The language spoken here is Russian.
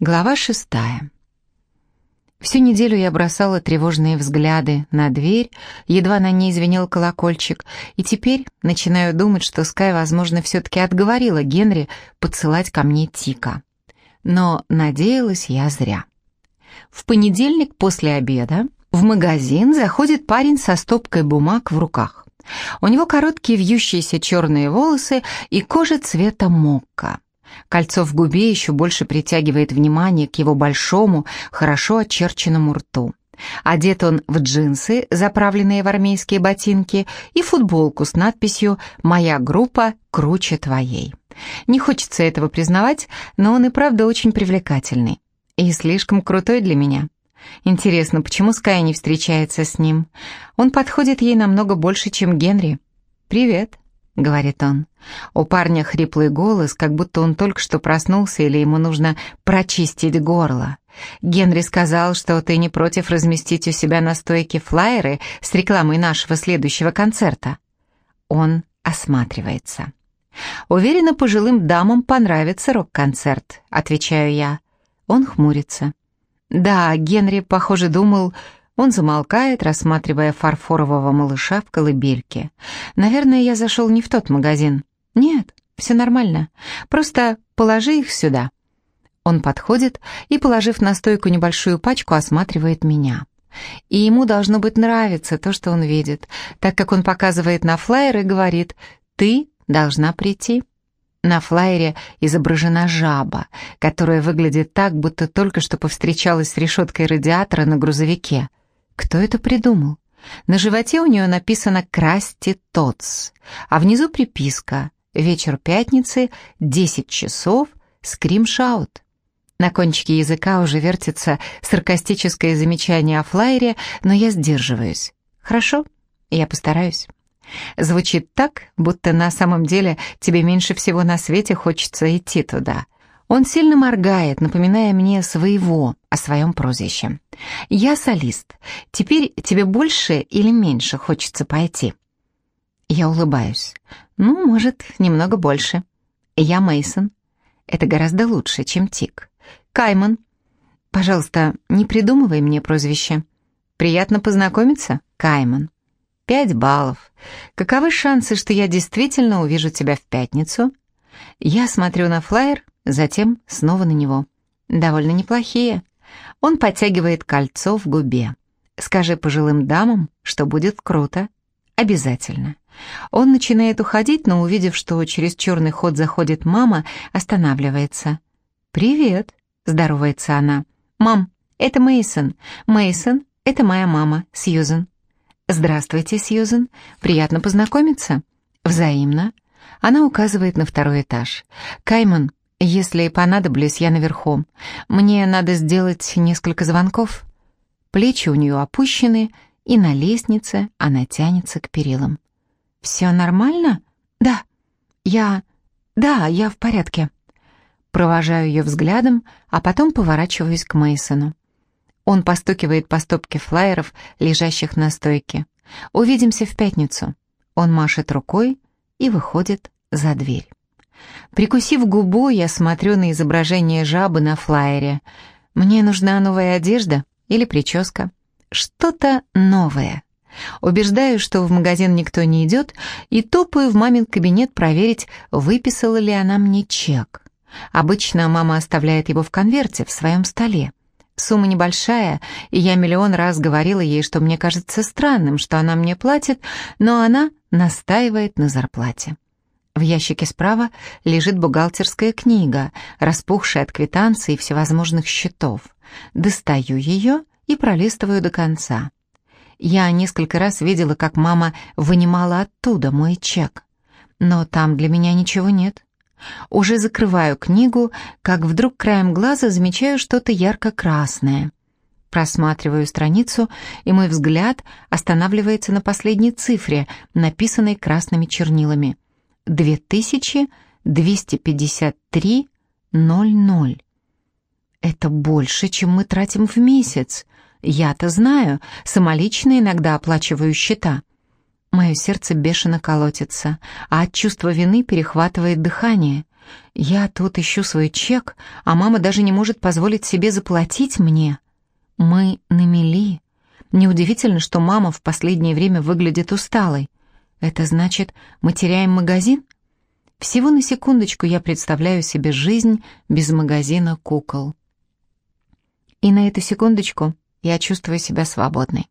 Глава шестая. Всю неделю я бросала тревожные взгляды на дверь, едва на ней звенел колокольчик, и теперь начинаю думать, что Скай, возможно, все-таки отговорила Генри подсылать ко мне Тика. Но надеялась я зря. В понедельник после обеда в магазин заходит парень со стопкой бумаг в руках. У него короткие вьющиеся черные волосы и кожа цвета мокка. Кольцо в губе еще больше притягивает внимание к его большому, хорошо очерченному рту. Одет он в джинсы, заправленные в армейские ботинки, и футболку с надписью «Моя группа круче твоей». Не хочется этого признавать, но он и правда очень привлекательный. И слишком крутой для меня. Интересно, почему Скай не встречается с ним? Он подходит ей намного больше, чем Генри. «Привет», — говорит он. У парня хриплый голос, как будто он только что проснулся или ему нужно прочистить горло. Генри сказал, что ты не против разместить у себя на стойке флаеры с рекламой нашего следующего концерта. Он осматривается. «Уверена, пожилым дамам понравится рок-концерт», — отвечаю я. Он хмурится. «Да, Генри, похоже, думал, он замолкает, рассматривая фарфорового малыша в колыбельке. «Наверное, я зашел не в тот магазин». «Нет, все нормально. Просто положи их сюда». Он подходит и, положив на стойку небольшую пачку, осматривает меня. И ему должно быть нравиться то, что он видит, так как он показывает на флаер и говорит «Ты должна прийти». На флаере изображена жаба, которая выглядит так, будто только что повстречалась с решеткой радиатора на грузовике. Кто это придумал? На животе у нее написано «Красти Тотс», а внизу приписка «Вечер пятницы, 10 часов, скримшаут». На кончике языка уже вертится саркастическое замечание о флайере, но я сдерживаюсь. Хорошо, я постараюсь. Звучит так, будто на самом деле тебе меньше всего на свете хочется идти туда — он сильно моргает, напоминая мне своего, о своем прозвище. «Я солист. Теперь тебе больше или меньше хочется пойти?» Я улыбаюсь. «Ну, может, немного больше. Я Мейсон. Это гораздо лучше, чем Тик. Кайман. Пожалуйста, не придумывай мне прозвище. Приятно познакомиться, Кайман. Пять баллов. Каковы шансы, что я действительно увижу тебя в пятницу?» Я смотрю на флаер, затем снова на него. Довольно неплохие. Он подтягивает кольцо в губе. Скажи пожилым дамам, что будет круто. Обязательно. Он начинает уходить, но увидев, что через черный ход заходит мама, останавливается. «Привет», — здоровается она. «Мам, это Мейсон. Мейсон, это моя мама, Сьюзен». «Здравствуйте, Сьюзен. Приятно познакомиться». «Взаимно». Она указывает на второй этаж. «Кайман, если понадоблюсь, я наверху. Мне надо сделать несколько звонков. Плечи у нее опущены, и на лестнице она тянется к перилам. «Все нормально?» «Да». «Я...» «Да, я в порядке». Провожаю ее взглядом, а потом поворачиваюсь к Мейсону. Он постукивает по стопке флаеров, лежащих на стойке. «Увидимся в пятницу». Он машет рукой и выходит за дверь. Прикусив губу, я смотрю на изображение жабы на флаере. Мне нужна новая одежда или прическа. Что-то новое. Убеждаю, что в магазин никто не идет, и топаю в мамин кабинет проверить, выписала ли она мне чек. Обычно мама оставляет его в конверте в своем столе. Сумма небольшая, и я миллион раз говорила ей, что мне кажется странным, что она мне платит, но она настаивает на зарплате. В ящике справа лежит бухгалтерская книга, распухшая от квитанций и всевозможных счетов. Достаю ее и пролистываю до конца. Я несколько раз видела, как мама вынимала оттуда мой чек. Но там для меня ничего нет. Уже закрываю книгу, как вдруг краем глаза замечаю что-то ярко-красное. Просматриваю страницу, и мой взгляд останавливается на последней цифре, написанной красными чернилами — 2253.00. Это больше, чем мы тратим в месяц. Я-то знаю, самолично иногда оплачиваю счета. Мое сердце бешено колотится, а от чувства вины перехватывает дыхание. Я тут ищу свой чек, а мама даже не может позволить себе заплатить мне. Мы на мели. Неудивительно, что мама в последнее время выглядит усталой. Это значит, мы теряем магазин? Всего на секундочку я представляю себе жизнь без магазина кукол. И на эту секундочку я чувствую себя свободной.